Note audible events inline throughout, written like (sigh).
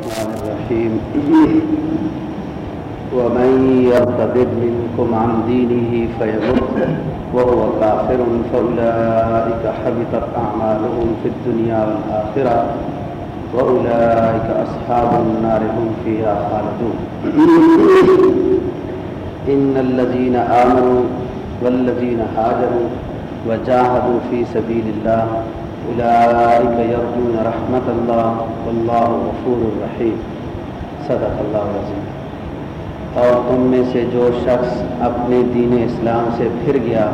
الرحمن الرحيم. ومن يرتد منكم عن دينه فيمت وهو كافر فأولئك حبطت أعمالهم في الدنيا والآخرة وأولئك أصحاب النار هم فيها خالدون. إن الذين آمنوا والذين هاجروا وجاهدوا في سبيل الله أولئك يرجون رحمة الله والله غفور رحيم. صدق اللہ العظیم. اور تم میں سے جو شخص اپنے دین اسلام سے پھر گیا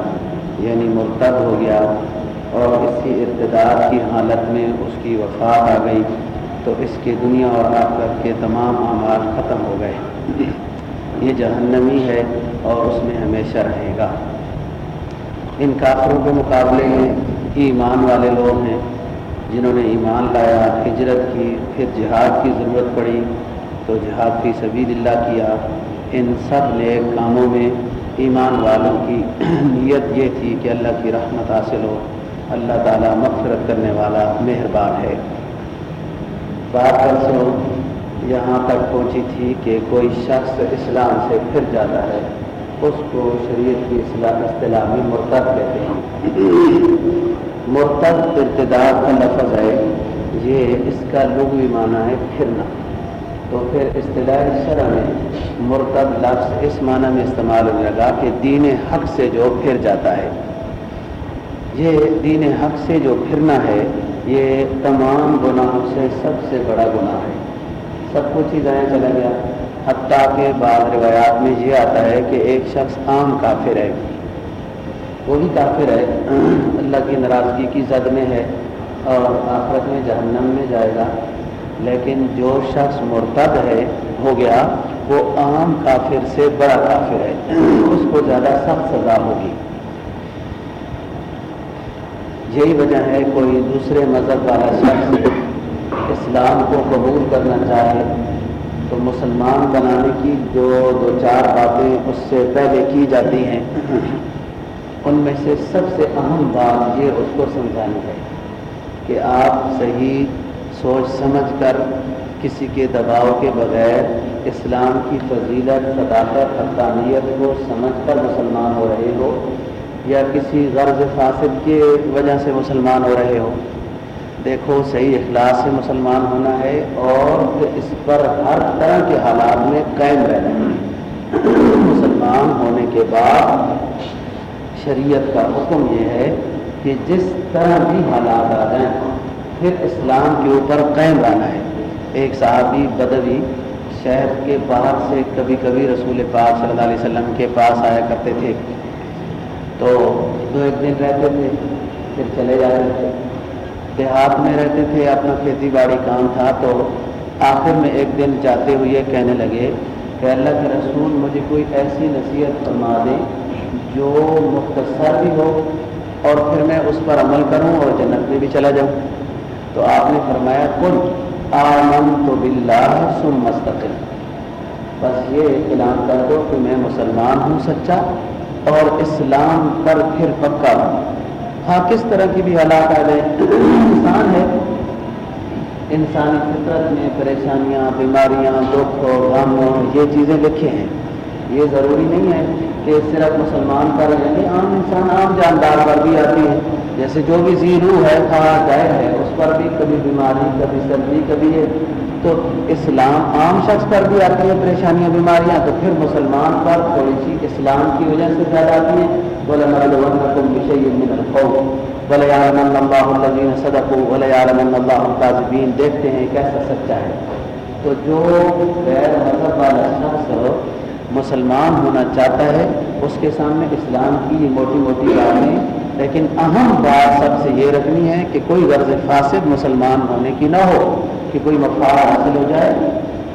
یعنی مرتب ہو گیا، اور اس کی ارتداد کی حالت میں اس کی وفات آ گئی، تو اس کے دنیا اور آخرت کے تمام اعمال ختم ہو گئے۔ یہ جہنمی ہے اور اس میں ہمیشہ رہے گا۔ ان کافروں کے مقابلے میں ایمان والے لوگ ہیں، جنہوں نے ایمان لایا، ہجرت کی، پھر جہاد کی ضرورت پڑی۔ تو جہاد فی سبیل اللہ کیا۔ ان سب نیک کاموں میں ایمان والوں کی (clears throat) نیت یہ تھی کہ اللہ کی رحمت حاصل ہو۔ اللہ تعالیٰ مغفرت کرنے والا مہربان ہے۔ بات پرسوں یہاں تک پہنچی تھی کہ کوئی شخص اسلام سے پھر جاتا ہے۔ اس کو شریعت کی اصلاح اصطلاح میں مرتب کہتے ہیں۔ مرتب ارتداد کا لفظ ہے، یہ اس کا لغوی معنی ہے پھرنا۔ تو پھر اصطلاح شرح میں مرتب لفظ اس معنی میں استعمال ہونے لگا کہ دین حق سے جو پھر جاتا ہے۔ یہ دین حق سے جو پھرنا ہے، یہ تمام گناہوں سے سب سے بڑا گناہ ہے۔ سب کچھ ہی ضائع چلا گیا۔ حتیٰ کہ بعض روایات میں یہ آتا ہے کہ ایک شخص عام کافر ہے۔ وہ بھی کافر ہے۔ اللہ کی ناراضگی کی زد میں ہے اور آخرت میں جہنم میں جائے گا۔ لیکن جو شخص مرتد ہے، ہو گیا، وہ عام کافر سے بڑا کافر ہے۔ اس کو زیادہ سخت سزا ہوگی۔ یہی وجہ ہے، کوئی دوسرے مذہب والا شخص اسلام کو قبول کرنا چاہے تو مسلمان بنانے کی جو دو چار باتیں اس سے پہلے کی جاتی ہیں۔ ان میں سے سب سے اہم بات یہ اس کو سمجھانی ہے کہ آپ صحیح سوچ سمجھ کر کسی کے دباؤ کے بغیر اسلام کی فضیلت، صداقت، حقانیت کو سمجھ کر مسلمان ہو رہے ہو یا کسی غرض فاصل کی وجہ سے مسلمان ہو رہے ہو۔ دیکھو، صحیح اخلاص سے مسلمان ہونا ہے اور اس پر ہر طرح کے حالات میں قائم رہنا ہے۔ مسلمان ہونے کے بعد شریعت کا حکم یہ ہے کہ جس طرح بھی حالات آ جائیں پھر اسلام کے اوپر قائم رہنا ہے۔ ایک صحابی بدوی شہر کے باہر سے کبھی کبھی رسول پاک صلی اللہ علیہ وسلم کے پاس آیا کرتے تھے۔ تو دو ایک دن رہتے تھے، پھر چلے جاتے تھے۔ دیہات میں رہتے تھے، اپنا کھیتی باڑی کام تھا۔ تو آخر میں ایک دن جاتے ہوئے کہنے لگے کہ اللہ کے رسول مجھے کوئی ایسی نصیحت فرما دے جو مختصر بھی ہو اور پھر میں اس پر عمل کروں اور جنت میں بھی چلا جاؤں۔ تو آپ نے فرمایا کل آمن تو بلّہ سم مستقل بس یہ اعلان کر دو کہ میں مسلمان ہوں سچا اور اسلام پر پھر پکا ہوں۔ ہاں کس طرح کی بھی حالات آ گئے انسان ہے۔ انسانی فطرت میں پریشانیاں، بیماریاں، دکھ غم یہ چیزیں لکھے ہیں۔ یہ ضروری نہیں ہے کہ صرف مسلمان پر یعنی عام انسان، عام جاندار پر بھی آتی ہے جیسے جو بھی زیرو ہے کھانا جائے ہے، اس پر بھی کبھی بیماری، کبھی سردی، کبھی یہ۔ تو اسلام عام شخص پر بھی آتی ہیں پریشانیاں، بیماریاں۔ تو پھر مسلمان پر تھوڑی سی اسلام کی وجہ سے زیادہ آتی ہیں۔ بولے نبلونکم بشیء من الخوف ولا يعلمن الله صدقوا ولا يعلمن الله دیکھتے ہیں کیسا سچا ہے۔ تو جو غیر مذہب والا شخص مسلمان ہونا چاہتا ہے، اس کے سامنے اسلام کی یہ موٹی موٹی باتیں۔ لیکن اہم بات سب سے یہ رکھنی ہے کہ کوئی غرض فاسد مسلمان ہونے کی نہ ہو، کہ کوئی مفاد حاصل ہو جائے۔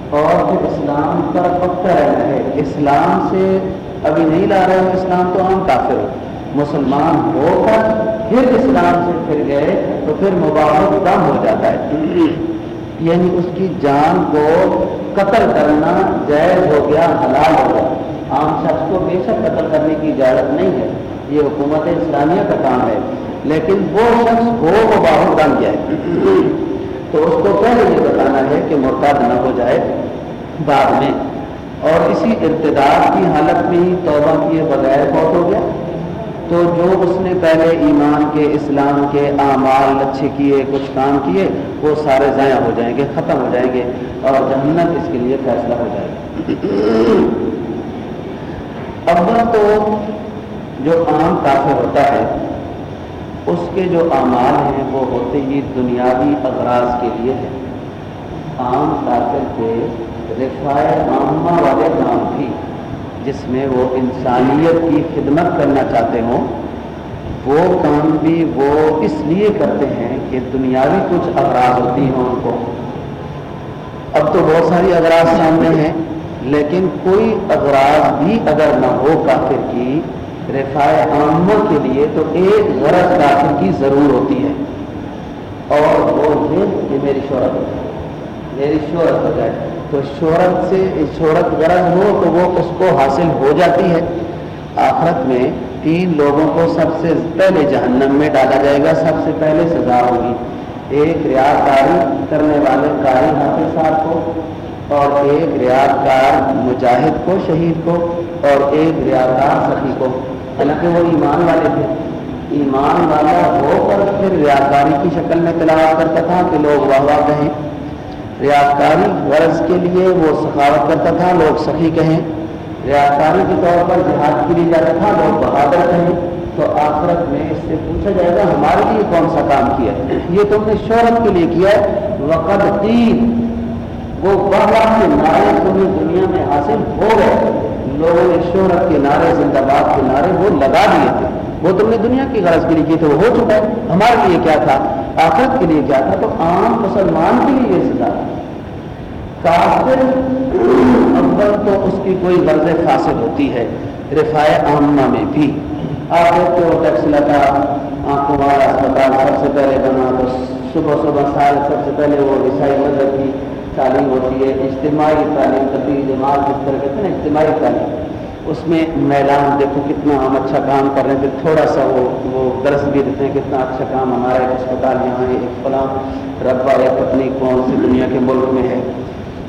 اور پھر اسلام پر پکا رہنا ہے، اسلام سے ابھی نہیں لا رہے ہو اسلام تو عام کافر ہو۔ مسلمان ہو کر پھر اسلام سے پھر گئے تو پھر مباحث کم ہو جاتا ہے۔ یعنی اس کی جان کو قتل کرنا جائز ہو گیا، حلال ہو گیا۔ عام شخص کو بے شک قتل کرنے کی اجازت نہیں ہے۔ یہ حکومت اسلامیہ کا کام ہے۔ لیکن وہ شخص ہو، وہ باہر بن جائے۔ تو اس کو پہلے یہ بتانا ہے کہ مرتاد نہ ہو جائے بعد میں۔ اور اسی ارتداد کی حالت میں ہی توبہ کیے بغیر بہت ہو گیا۔ تو جو اس نے پہلے ایمان کے، اسلام کے اعمال اچھے کیے، کچھ کام کیے، وہ سارے ضائع ہو جائیں گے، ختم ہو جائیں گے اور جہنت اس کے لیے فیصلہ ہو جائے گا۔ اول تو جو عام کافر ہوتا ہے، اس کے جو اعمال ہیں وہ ہوتے ہی دنیاوی اغراض کے لیے ہیں۔ عام کافر کے رفائے عامہ والے کام بھی جس میں وہ انسانیت کی خدمت کرنا چاہتے ہوں، وہ کام بھی وہ اس لیے کرتے ہیں کہ دنیاوی کچھ اغراض ہوتی ہیں ان کو۔ اب تو بہت ساری اغراض سامنے ہیں، لیکن کوئی اغراض بھی اگر نہ ہو کافر کی رفائے عامہ کے لیے، تو ایک غرض کافر کی ضرور ہوتی ہے۔ اور وہ یہ کہ میری شہرت میری شہرت ہو جائے۔ تو شہرت سے شہرت غرض ہو تو وہ اس کو حاصل ہو جاتی ہے۔ آخرت میں تین لوگوں کو سب سے پہلے جہنم میں ڈالا جائے گا، سب سے پہلے سزا ہوگی۔ ایک ریاض کاری کرنے والے قاری حافظ صاحب کو، اور ایک ریاکار مجاہد کو، شہید کو، اور ایک ریاکار سخی کو۔ حالانکہ وہ ایمان والے تھے۔ ایمان والا ہو کر پھر ریاکاری کی شکل میں تلاوت کرتا تھا کہ لوگ واہ واہ کہیں۔ ریاض غرض کے لیے وہ سخاوت کرتا تھا، لوگ سخی کہیں۔ ریاض کاری کے طور پر جہاد کے لیے جاتا تھا، لوگ بہادر کہیں۔ تو آخرت میں اس سے پوچھا جائے گا، ہمارے لیے کون سا کام کیا؟ یہ تم نے شہرت کے لیے کیا ہے۔ وقت تین وہ بہت کے نعرے تمہیں دنیا میں حاصل ہو گئے۔ لوگوں نے شہرت کے نعرے، زندہ باد کے نعرے وہ لگا دیے تھے۔ وہ تم نے دنیا کی غرض کے لیے کیے تھے، وہ ہو چکا ہے۔ ہمارے لیے کیا تھا؟ آخرت کے لیے کیا تھا تو عام مسلمان کے لیے یہ سزا کافر اول تو اس کی کوئی غرض فاصل ہوتی ہے رفائے عامہ میں بھی۔ آپ دیکھتے ہو ٹیکس لگا، آنکھوں والا اسپتال سب سے پہلے بنا، تو صبح صبح سال سب سے پہلے وہ عیسائی مذہب کی تعلیم ہوتی ہے، اجتماعی تعلیم تبدیل جماعت، جس طرح کہتے ہیں اجتماعی تعلیم۔ اس میں میدان دیکھو کتنا ہم اچھا کام کر رہے ہیں، پھر تھوڑا سا وہ وہ درس بھی دیتے ہیں کتنا اچھا کام ہمارا ایک اسپتال یہاں ہے، ایک فلاں ربا یا پتنی کون سی دنیا کے ملک میں ہے۔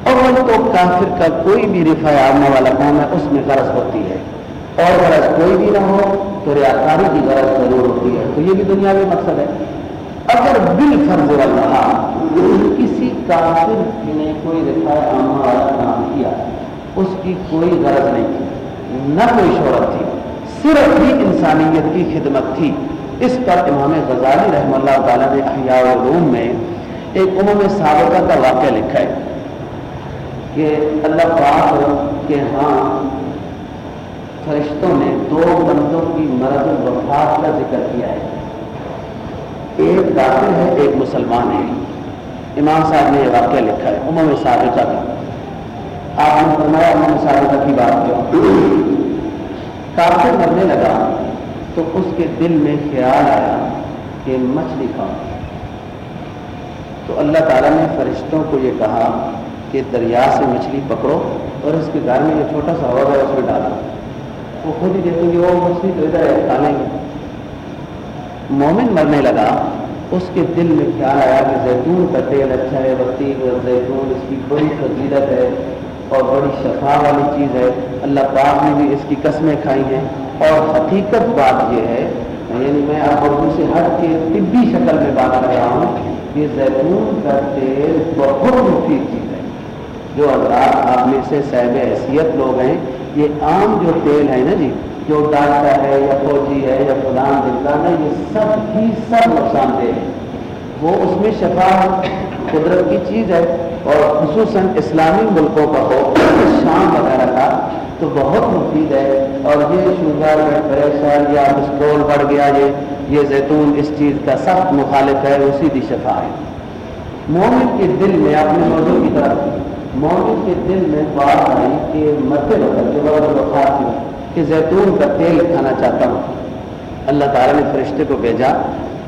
اور تو کافر کا کوئی بھی رفا عامہ والا کام ہے، اس میں غرض ہوتی ہے۔ اور غرض کوئی بھی نہ ہو تو ریاکاری کی غرض ضرور ہوتی ہے۔ تو یہ بھی دنیا مقصد ہے۔ اگر بال فرض رہا کسی کافر نے کوئی رفا عامہ والا کام کیا، اس کی کوئی غرض نہیں۔ تھی نہ کوئی شہرت تھی، صرف ہی انسانیت کی خدمت تھی۔ اس پر امام غزالی رحمہ اللہ تعالیٰ نے احیاء العلوم میں ایک عموم سابقہ کا واقعہ لکھا ہے کہ اللہ پاک کے ہاں فرشتوں نے دو بندوں کی مرد الوفات کا ذکر کیا ہے۔ ایک داخل ہے، ایک مسلمان ہے۔ امام صاحب نے یہ واقعہ لکھا ہے عموم سابقہ کا۔ آپ نے فرمایا امام صاحبہ کی بات کیا۔ کافر مرنے لگا تو اس کے دل میں خیال آیا کہ مچھلی کھاؤں تو اللہ تعالیٰ نے فرشتوں کو یہ کہا کہ دریا سے مچھلی پکڑو اور اس کے گھر میں جو چھوٹا سا ہوگا اس میں ڈالو۔ وہ خود ہی دیکھیں گے، وہ مچھلی تو ادھر ہے ڈالیں گے۔ مومن مرنے لگا، اس کے دل میں خیال آیا کہ زیتون کا تیل اچھا ہے بتی زیتون اس کی بڑی فضیلت ہے۔ اور بڑی شفا والی چیز ہے۔ اللہ پاک نے بھی اس کی قسمیں کھائی ہیں۔ اور حقیقت بات یہ ہے یعنی میں آپ اردو سے ہٹ کے طبی شکل میں بات کر رہا ہوں کہ زیتون کا تیل بہت مفید چیز ہے۔ جو حضرات آپ میں سے صاحب حیثیت لوگ ہیں، یہ عام جو تیل ہے نا جی جو ڈاکٹر ہے یا فوجی ہے یا فلان دلدان ہے، یہ سب ہی سب نقصان دہ ہے۔ وہ اس میں شفا، قدرت کی چیز ہے۔ اور خصوصاً اسلامی ملکوں کا ہو شام وغیرہ کا، تو بہت مفید ہے۔ اور یہ شوگر پریشر یا مسٹرول بڑھ گیا، یہ یہ زیتون اس چیز کا سخت مخالف ہے وہ سیدھی شفا ہے۔ مومن کے دل میں اپنے موضوع کی طرف مومن کے دل میں بات آئی کہ مرتے وقت بخار تھی کہ زیتون کا تیل کھانا چاہتا ہوں۔ اللہ تعالیٰ نے فرشتے کو بھیجا،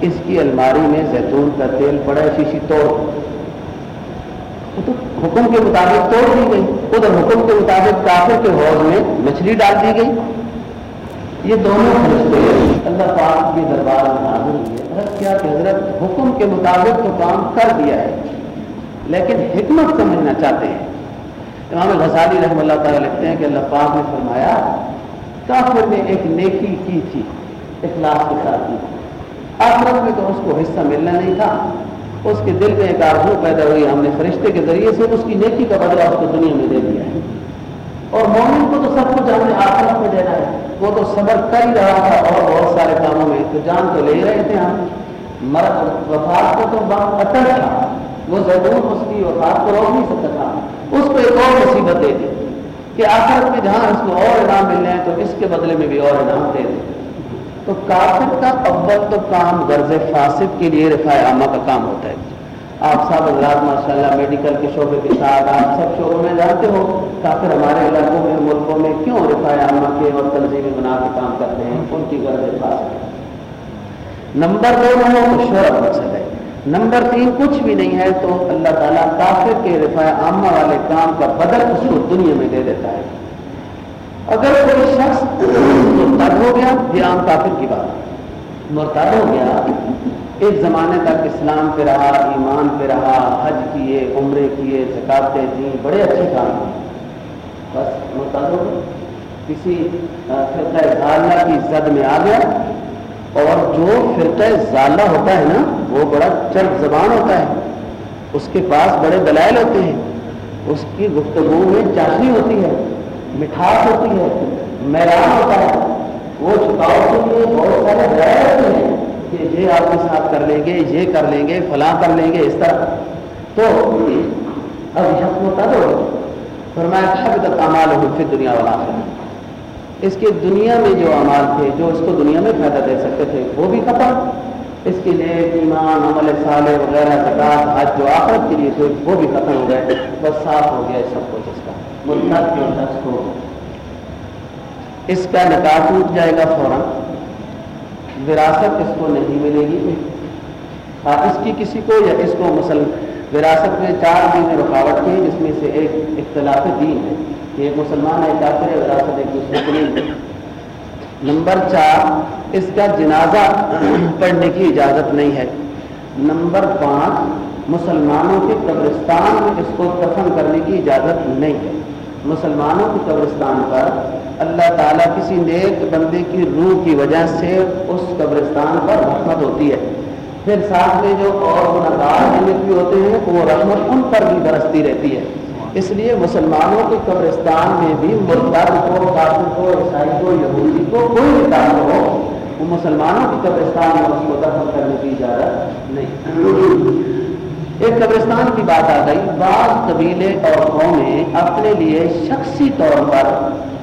اس کی الماری میں زیتون کا تیل پڑا شیشی توڑ۔ حکم کے مطابق توڑ دی گئی۔ ادھر حکم کے مطابق کافر کے حوض میں مچھلی ڈال دی گئی۔ یہ دونوں فرشتے اللہ پاک کے دربار میں حاضر ہوئے۔ حضرت کیا کہ حضرت حکم کے مطابق تو کام کر دیا ہے، لیکن حکمت سمجھنا چاہتے ہیں۔ امام غزالی رحم اللہ تعالیٰ لکھتے ہیں کہ اللہ پاک نے فرمایا، کافر نے ایک نیکی کی تھی، اخلاص کے ساتھ۔ کی آخرت میں تو اس کو حصہ ملنا نہیں تھا۔ اس کے دل میں ایک آرزو پیدا ہوئی، ہم نے فرشتے کے ذریعے سے اس کی نیکی کا بدلہ اس کو دنیا میں دے دیا ہے۔ اور مومن کو تو سب کچھ ہم نے آخرت میں دینا ہے۔ وہ تو صبر کر ہی رہا تھا اور بہت سارے کاموں میں تو جان تو لے رہے تھے ہم۔ مرد وفات کو تو بہت اٹل تھا۔ وہ ضرور اس کی وفات کو روک نہیں سکتا تھا۔ اس کو ایک اور مصیبت دے دی کہ آخرت میں جہاں اس کو اور انعام ملنے ہیں تو اس کے بدلے میں بھی اور انعام دے دیں تو کافر کا اول تو کام غرض فاسد کے لیے رفاع عامہ کا کام ہوتا ہے۔ آپ صاحب حضرات ماشاء اللہ میڈیکل کے شعبے کے ساتھ آپ سب شعبوں میں جانتے ہو، کافر ہمارے علاقوں میں، ملکوں میں کیوں رفاع عامہ کے اور تنظیمی بنا کے کام کرتے ہیں؟ ان کی غرض فاسد نمبر دو تو شہرت مقصد ہے۔ نمبر تین، کچھ بھی نہیں ہے تو اللہ تعالیٰ کافر کے رفاع عامہ والے کام کا بدل اس کو دنیا میں دے دیتا ہے۔ اگر کوئی شخص مرتد ہو گیا، یہ عام کافر کی بات مرتد ہو گیا، ایک زمانے تک اسلام پہ رہا، ایمان پہ رہا، حج کیے، عمرے کیے زکاتیں دیں بڑے اچھے کام کیے۔ بس مرتد ہو گیا۔ کسی فرقہ ضالہ کی زد میں آ گیا۔ اور جو فرقہ ضالہ ہوتا ہے نا، وہ بڑا چرب زبان ہوتا ہے۔ اس کے پاس بڑے دلائل ہوتے ہیں۔ اس کی گفتگو میں چاشنی ہوتی ہے۔ مٹھاس ہوتی ہے میدان ہوتا ہے۔ وہ چھپاؤ کے لیے بہت سارے ڈرائر ہوتے ہیں کہ یہ آپ کے ساتھ کر لیں گے، یہ کر لیں گے، فلاں کر لیں گے، اس طرح۔ تو اب یہ ہوتا تو فرمایا تھا تک امال ہو پھر دنیا والا اس کے دنیا میں جو امال تھے، جو اس کو دنیا میں فائدہ دے سکتے تھے، وہ بھی ختم۔ اس کے لیے ایمان، عمل صالح وغیرہ زکات حج جو آخرت کے لیے تھے، وہ بھی ختم ہو گئے۔ بس صاف ہو گیا سب کچھ۔ اس کا ہو اس کا نکاح ٹوٹ جائے گا فوراً۔ وراثت اس کو نہیں ملے گی۔ ہاں اس کی کسی کو یا اس کو مسل وراثت میں چار دن رکاوٹ کی، جس میں سے ایک اختلاف دین ہے۔ کہ ایک مسلمان ہے کافر ہے، وراثت ایک دوسرے کو نہیں نمبر چار، اس کا جنازہ پڑھنے کی اجازت نہیں ہے۔ نمبر پانچ، مسلمانوں کے قبرستان میں اس کو دفن کرنے کی اجازت نہیں ہے۔ مسلمانوں کے قبرستان پر اللہ تعالیٰ کسی نیک بندے کی روح کی وجہ سے اس قبرستان پر رحمت ہوتی ہے۔ پھر ساتھ میں جو اور گناہ بھی ہوتے ہیں، وہ رحمت ان پر بھی برستی رہتی ہے۔ اس لیے مسلمانوں کے قبرستان میں بھی مرتب کو، کافر کو، عیسائی کو، یہودی کو کوئی بھی کام ہو، وہ مسلمانوں کے قبرستان میں اس کو دفن کرنے کی اجازت نہیں۔ ایک قبرستان کی بات آ گئی۔ بعض قبیلے اور قومیں اپنے لیے شخصی طور پر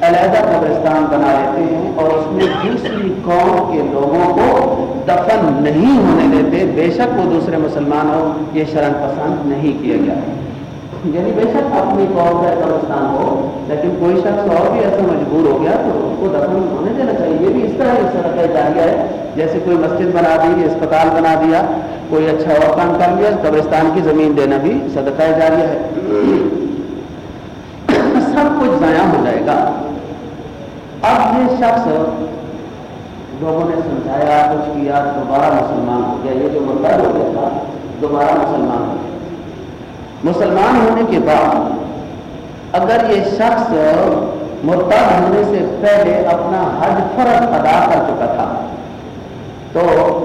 علیحدہ قبرستان بنا لیتے ہیں اور اس میں دوسری قوم کے لوگوں کو دفن نہیں ہونے دیتے۔ بے شک وہ دوسرے مسلمان ہو یہ شرم پسند نہیں کیا گیا۔ یعنی بے شک اپنی قوم کا قبرستان ہو، لیکن کوئی شخص اور بھی ایسا مجبور ہو گیا تو اس کو دفن ہونے دینا چاہیے۔ یہ بھی اس طرح اس طرح جاریہ ہے۔ جیسے کوئی مسجد بنا دی، اسپتال بنا دیا، کوئی اچھا اور کام کر لیا قبرستان کی زمین دینا بھی صدقہ جاریہ ہے۔ (clears throat) سب کچھ ضائع ہو جائے گا۔ اب یہ شخص لوگوں نے سمجھایا، کچھ کیا، دوبارہ مسلمان ہو گیا۔ یہ جو مرتب ہو گیا تھا، دوبارہ مسلمان ہو گیا۔ مسلمان ہونے کے بعد اگر یہ شخص مرتب ہونے سے پہلے اپنا حج فرض ادا کر چکا تھا، تو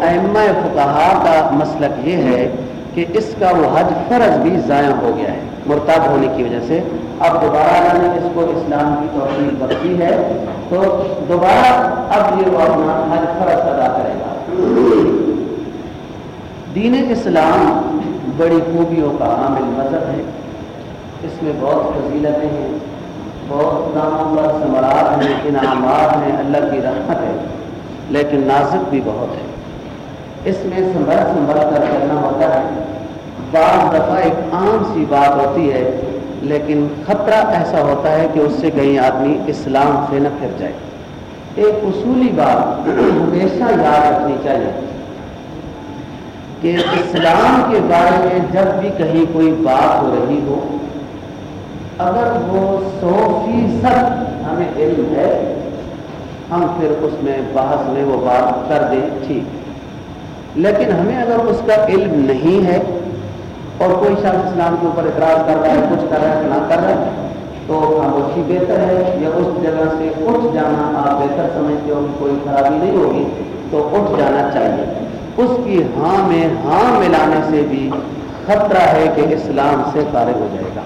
اما فکہ کا مسلک یہ ہے کہ اس کا وہ حج فرض بھی ضائع ہو گیا ہے مرتب ہونے کی وجہ سے۔ اب دوبارہ اللہ نے اس کو اسلام کی توفیق بخشی ہے، تو دوبارہ اب یہ وہ اپنا حج فرض ادا کرے گا۔ دین اسلام بڑی خوبیوں کا عامل مذہب ہے۔ اس میں بہت فضیلتیں ہیں، بہت کاموں پر ثمرات ہیں، انعامات ہیں، اللہ کی رحمت ہے، لیکن نازک بھی بہت ہے اس میں سنبھل سنبھل کر کرنا ہوتا ہے۔ بعض دفعہ ایک عام سی بات ہوتی ہے، لیکن خطرہ ایسا ہوتا ہے کہ اس سے کہیں آدمی اسلام سے نہ پھر جائے۔ ایک اصولی بات ہمیشہ یاد رکھنی چاہیے۔ کہ اسلام کے بارے میں جب بھی کہیں کوئی بات ہو رہی ہو، اگر وہ سو فیصد ہمیں علم ہے، ہم پھر اس میں بحث میں وہ بات کر دیں، ٹھیک۔ لیکن ہمیں اگر اس کا علم نہیں ہے اور کوئی شخص اسلام کے اوپر اعتراض کر رہا ہے، کچھ کر رہا ہے نہ کر رہا ہے، تو خاموشی بہتر ہے یا اس جگہ سے اٹھ جانا آپ بہتر سمجھتے ہو کہ کوئی خرابی نہیں ہوگی، تو اٹھ جانا چاہیے۔ اس کی ہاں میں ہاں ملانے سے بھی خطرہ ہے کہ اسلام سے فارغ ہو جائے گا۔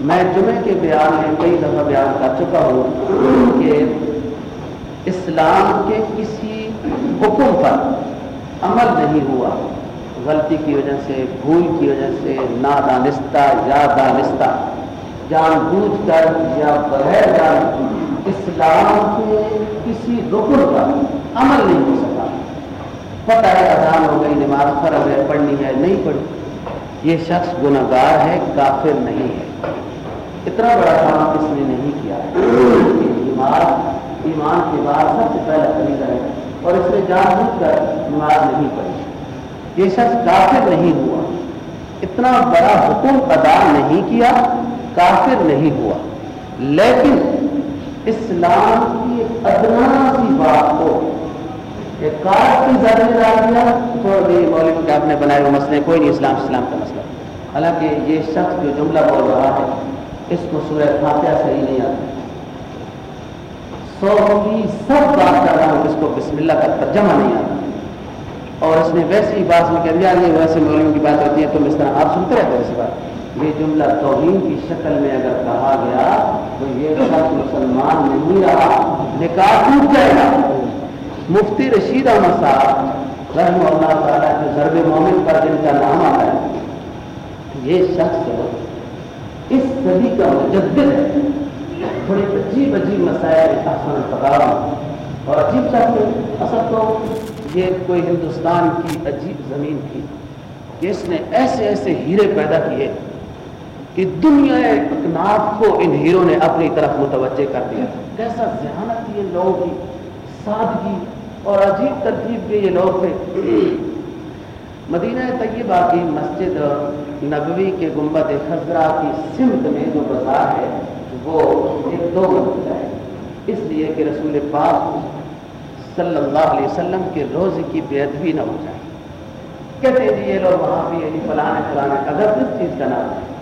میں جمعے کے بیان میں کئی دفعہ بیان کر چکا ہوں کہ اسلام کے کسی حکم پر عمل نہیں ہوا۔ غلطی کی وجہ سے، بھول کی وجہ سے، نادانستہ یا دانستہ جان بوجھ کر یا بغیر جان اسلام کے کسی رکن پر عمل نہیں ہو سکا۔ پتہ ہے اذان ہو گئی نماز فرض ہے پڑھنی ہے، نہیں پڑھی یہ شخص گناہ گار ہے، کافر نہیں ہے۔ اتنا بڑا کام اس نے نہیں کیا نماز ایمان کے بعد سب سے پہلا خریدا ہے اور اس نے جان بوجھ کر نماز نہیں پڑھی۔ یہ شخص کافر نہیں ہوا۔ اتنا بڑا حکم ادا نہیں کیا، کافر نہیں ہوا۔ لیکن اسلام کی ادنا سی بات کو کاٹ کی زیادہ ڈال دیا چھوڑ دی مولوی کے آپ نے بنائے ہوئے مسئلے، کوئی نہیں اسلام اسلام کا مسئلہ۔ حالانکہ یہ شخص جو جملہ بول رہا ہے، اس کو سورہ فاتحہ صحیح نہیں آتا۔ سو کی سب بات کر رہا ہوں، اس کو بسم اللہ کا ترجمہ نہیں آتا۔ اور اس نے ویسی بات میں کہہ دیا نہیں ویسے مولوی کی بات ہوتی ہے، تم اس طرح آپ سنتے رہتے ایسی بات۔ یہ جملہ توہین کی شکل میں اگر کہا گیا، تو یہ شخص مسلمان نہیں رہا، نکاح ٹوٹ جائے گا۔ مفتی رشید احمد صاحب رحم اللہ تعالیٰ کے ضرب مومن پر جن کا نام آتا ہے، یہ شخص اس صدی کا مجدد ہے، بڑے عجیب عجیب مسائل، احسن پکار اور عجیب شخص اصل تو یہ کوئی ہندوستان کی عجیب زمین تھی کہ اس نے ایسے ایسے ہیرے پیدا کیے کہ دنیا اکناف کو ان ہیروں نے اپنی طرف متوجہ کر دیا۔ کیسا ذہانت تھی ان لوگوں کی سادگی اور عجیب ترتیب کے یہ لوگ تھے۔ مدینہ طیبہ کی مسجد نبوی کے گنبد خزرہ کی سمت میں جو بازار ہے، وہ ایک دو منزلہ ہے۔ اس لیے کہ رسول پاک صلی اللہ علیہ وسلم کے روز کی بے ادبی نہ ہو جائے۔ کہتے ہیں جی یہ لوگ وہاں بھی یعنی فلاں فلاں اگر کس چیز کا نام ہے؟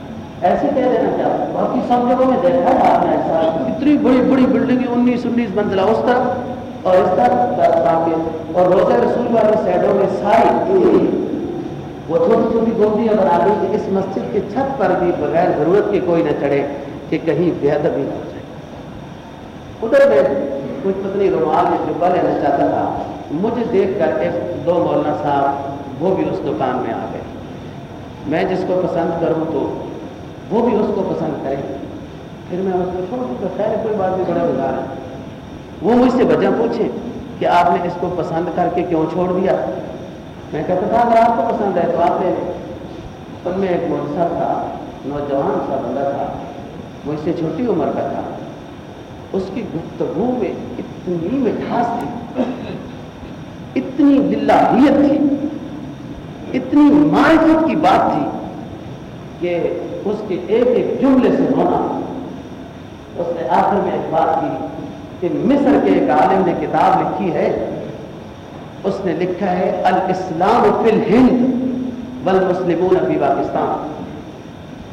ایسے کہہ دینا چاہتا باقی سب جگہوں میں دیکھا ہے آپ نے ایسا۔ اتنی بڑی بڑی بلڈنگ انیس انیس منزلہ، اس طرف۔ اور اس طرف اور روزہ رسول والے سائڈوں میں ساری وہ چھوٹی چھوٹی گوبیاں بنا دی کہ اس مسجد کے چھت پر بھی بغیر ضرورت کے کوئی نہ چڑھے کہ کہیں بے ادب ہی نہ ہو جائے۔ ادھر میں کچھ پتنی رومال میں جو لینا چاہتا تھا۔ مجھے دیکھ کر ایک دو مولانا صاحب وہ بھی اس دکان میں آ گئے۔ میں جس کو پسند کروں تو وہ بھی اس کو پسند کرے پھر میں اس کو چھوڑ دوں خیر کوئی بات نہیں، بڑا گزار ہے۔ وہ مجھ سے وجہ پوچھے کہ آپ نے اس کو پسند کر کے کیوں چھوڑ دیا؟ میں کہتا تھا، اگر آپ کو پسند ہے تو آپ نے ان میں ایک مرسا تھا، نوجوان سا بندہ تھا، وہ اس سے چھوٹی عمر کا تھا۔ اس کی گفتگو میں اتنی مٹھاس تھی، اتنی دلاہیت تھی، اتنی معرفت کی بات تھی کہ اس کے ایک ایک جملے سے ہونا، اس نے آخر میں ایک بات کی۔ کہ مصر کے ایک عالم نے کتاب لکھی ہے، اس نے لکھا ہے، الاسلام فی الہند والمسلمون فی پاکستان۔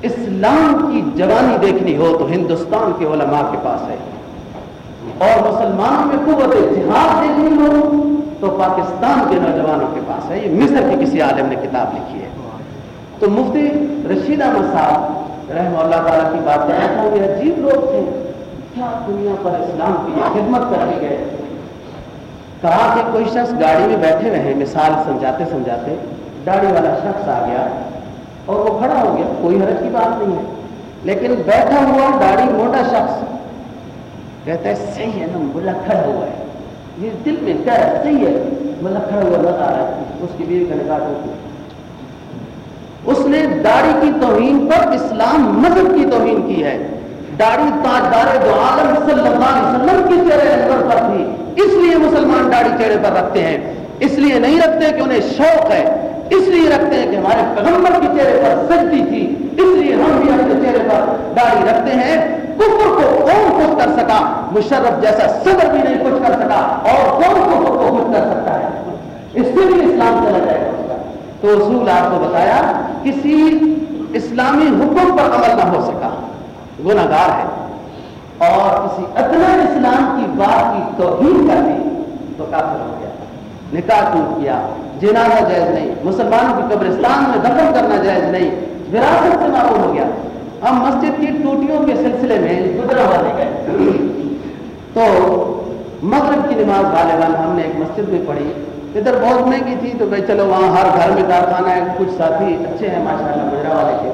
اسلام کی جوانی دیکھنی ہو تو ہندوستان کے علماء کے پاس ہے۔ اور مسلمانوں میں قوت اتحاد دیکھنی ہو تو پاکستان کے نوجوانوں کے پاس ہے۔ یہ مصر کے کسی عالم نے کتاب لکھی ہے۔ تو مفتی رشید احمد صاحب رحم اللہ تعالیٰ کی بات کر تھا یہ عجیب لوگ تھے۔ کیا دنیا پر اسلام کی خدمت کر کے گئے؟ کہا کہ کوئی شخص گاڑی میں بیٹھے رہے، مثال سمجھاتے سمجھاتے داڑھی والا شخص آ گیا اور وہ کھڑا ہو گیا، کوئی حرج کی بات نہیں ہے۔ لیکن بیٹھا ہوا داڑھی موٹا شخص کہتا ہے، صحیح ہے نا بلا کھڑا ہوا ہے۔ یہ دل میں کہہ رہا ہے، صحیح ہے بلا کھڑا ہوا نظر آ رہا ہے۔ اس کی بیوی کا نکاح ہوتی ہے۔ اس نے داڑھی کی توہین پر اسلام مذہب کی توہین کی ہے۔ داڑھی تاجدار دو عالم صلی اللہ علیہ وسلم کی چہرے انور پر تھی، اس لیے مسلمان داڑھی چہرے پر رکھتے ہیں۔ اس لیے نہیں رکھتے کہ انہیں شوق ہے، اس لیے رکھتے ہیں کہ ہمارے پیغمبر کی چہرے پر سجدی تھی۔ اس لیے ہم بھی اپنے چہرے پر داڑھی رکھتے ہیں۔ کفر کو کون کچھ کر سکا؟ مشرف جیسا صدر بھی نہیں کچھ کر سکا، اور کون کفر کو کچھ کر سکتا ہے؟ اس سے بھی اسلام چلا جائے گا تو اصول آپ کو بتایا، کسی اسلامی حکم پر عمل نہ ہو سکا۔ گناہ گار ہے۔ اور کسی اتنا اسلام کی بات کی توہین کر دی تو کافر ہو گیا۔ نکاح ٹوٹ کیا؟ جنازہ جائز نہیں۔ مسلمانوں کی قبرستان میں دفن کرنا جائز نہیں۔ وراثت سے معلوم ہو گیا۔ ہم مسجد کی ٹوٹیوں کے سلسلے میں گزرا والے گئے۔ تو مغرب کی نماز غالباً ہم نے ایک مسجد میں پڑھی۔ ادھر بہت مہنگی تھی تو بھائی چلو وہاں ہر گھر میں کارخانہ ہے۔ کچھ ساتھی اچھے ہیں ماشاء اللہ گجرا والے کے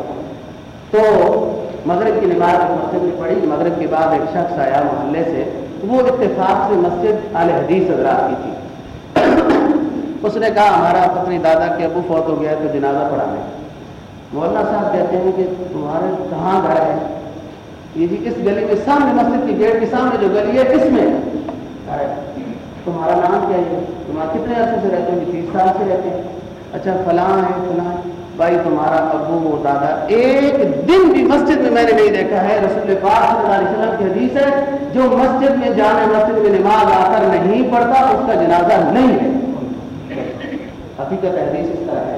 تو مغرب کی نماز مسجد میں پڑھی، مغرب کے بعد ایک شخص آیا محلے سے، وہ اتفاق سے مسجد عال حدیث حضرات کی تھی۔ اس نے کہا، ہمارا اپنی دادا کے ابو فوت ہو گیا تو جنازہ پڑھا لیں مولانا صاحب کہتے ہیں کہ تمہارے کہاں گھر ہے؟ یہ جی اس گلی کے سامنے، مسجد کی گیٹ کے سامنے جو گلی ہے، اس میں تمہارا نام کیا ہے؟ تمہارا کتنے عرصے سے رہتے ہیں؟ تیس سال سے رہتے ہیں۔ اچھا فلاں ہے فلاں بھائی تمہارا ابو و دادا ایک دن بھی مسجد میں میں نے نہیں دیکھا ہے۔ رسول پاک صلی اللہ علیہ وسلم کی حدیث ہے، جو مسجد میں جانے مسجد میں نماز آ کر نہیں پڑھتا، اس کا جنازہ نہیں ہے۔ حقیقت حدیث اس طرح ہے۔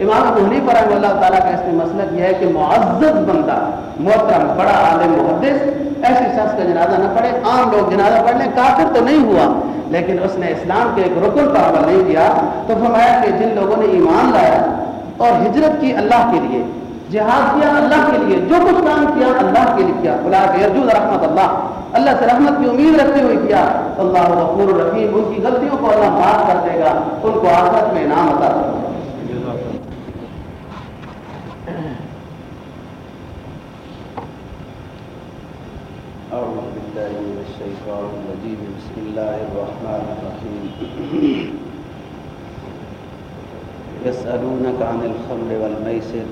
امام دہلی پر رحم اللہ تعالیٰ کا اس میں مسلک یہ ہے کہ معزز بندہ، محترم، بڑا عالم، محدث، ایسی شخص کا جنازہ نہ پڑھے۔ عام لوگ جنازہ پڑھ لیں، کافر تو نہیں ہوا، لیکن اس نے اسلام کے ایک رکن پر عمل نہیں کیا۔ تو فرمایا کہ جن لوگوں نے ایمان لایا اور ہجرت کی اللہ کے لیے، جہاد کیا اللہ کے لیے، جو کچھ کام کیا اللہ کے لیے کیا۔ بلا ارجود رحمت اللہ اللہ سے رحمت کی امید رکھتے ہوئے کیا۔ اللہ غفور الرحیم، ان کی غلطیوں کو اللہ معاف کر دے گا، ان کو آخرت میں انعام عطا کرے گا أعوذ بالله من الشيطان الرجيم بسم الله الرحمن الرحيم يسألونك عن الخمر والميسر